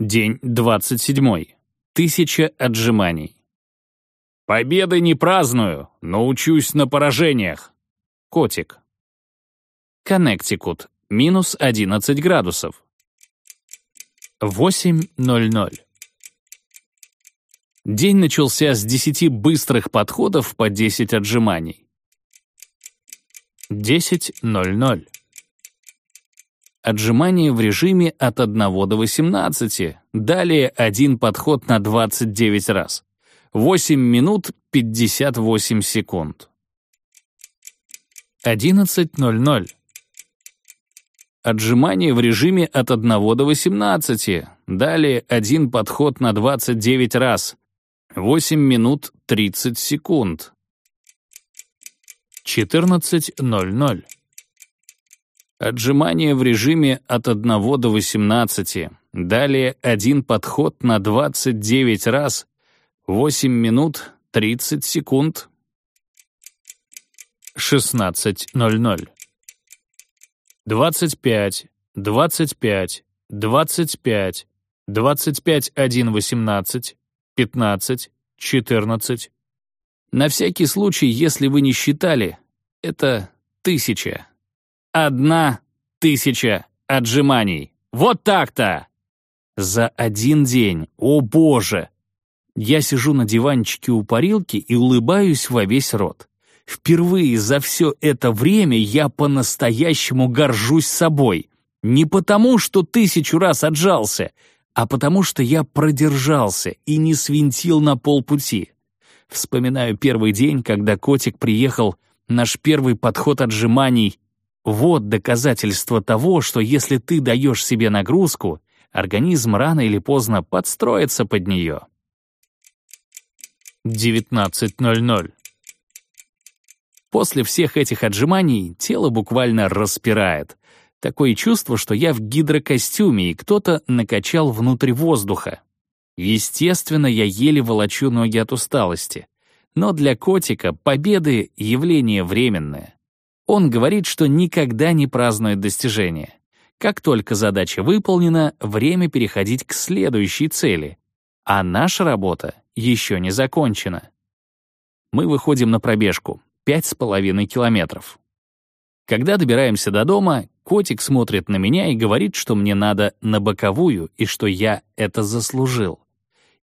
День 27. Тысяча отжиманий. Победы не праздную, но учусь на поражениях. Котик. Коннектикут. Минус 11 градусов. 8.00. День начался с 10 быстрых подходов по 10 отжиманий. 10.00. Отжимания в режиме от 1 до 18, далее один подход на 29 раз. 8 минут 58 секунд. 11.00. Отжимания в режиме от 1 до 18, далее один подход на 29 раз. 8 минут 30 секунд. 14.00. Отжимания в режиме от 1 до 18. Далее один подход на 29 раз. 8 минут 30 секунд. 16.00. 25, 25, 25, 25, 1, 18, 15, 14. На всякий случай, если вы не считали, это тысяча. Одна тысяча отжиманий. Вот так-то! За один день, о боже! Я сижу на диванчике у парилки и улыбаюсь во весь рот. Впервые за все это время я по-настоящему горжусь собой. Не потому, что тысячу раз отжался, а потому что я продержался и не свинтил на полпути. Вспоминаю первый день, когда котик приехал, наш первый подход отжиманий, вот доказательство того, что если ты даешь себе нагрузку, организм рано или поздно подстроится под нее. 19.00. После всех этих отжиманий тело буквально распирает. Такое чувство, что я в гидрокостюме, и кто-то накачал внутрь воздуха. Естественно, я еле волочу ноги от усталости. Но для котика победы — явление временное. Он говорит, что никогда не празднует достижения. Как только задача выполнена, время переходить к следующей цели. А наша работа еще не закончена. Мы выходим на пробежку — пять с половиной километров. Когда добираемся до дома, котик смотрит на меня и говорит, что мне надо на боковую и что я это заслужил.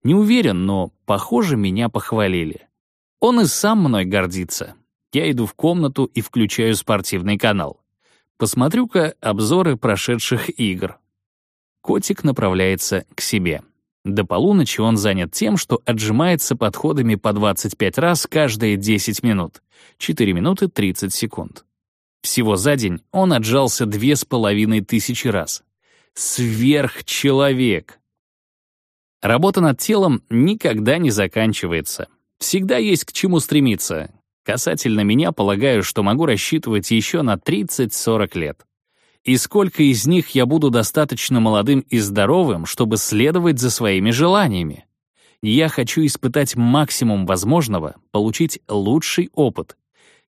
Не уверен, но, похоже, меня похвалили. Он и сам мной гордится. Я иду в комнату и включаю спортивный канал. Посмотрю-ка обзоры прошедших игр. Котик направляется к себе. До полуночи он занят тем, что отжимается подходами по 25 раз каждые 10 минут. 4 минуты 30 секунд. Всего за день он отжался две с половиной тысячи раз. Сверхчеловек! Работа над телом никогда не заканчивается. Всегда есть к чему стремиться, Касательно меня, полагаю, что могу рассчитывать еще на 30-40 лет. И сколько из них я буду достаточно молодым и здоровым, чтобы следовать за своими желаниями? Я хочу испытать максимум возможного, получить лучший опыт.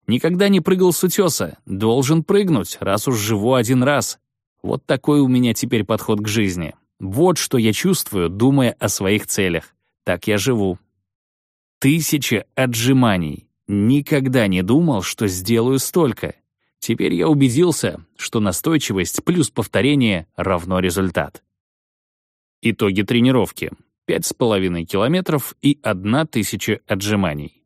Никогда не прыгал с утеса, должен прыгнуть, раз уж живу один раз. Вот такой у меня теперь подход к жизни. Вот что я чувствую, думая о своих целях. Так я живу. Тысяча отжиманий. Никогда не думал, что сделаю столько. Теперь я убедился, что настойчивость плюс повторение равно результат. Итоги тренировки. 5,5 километров и 1000 отжиманий.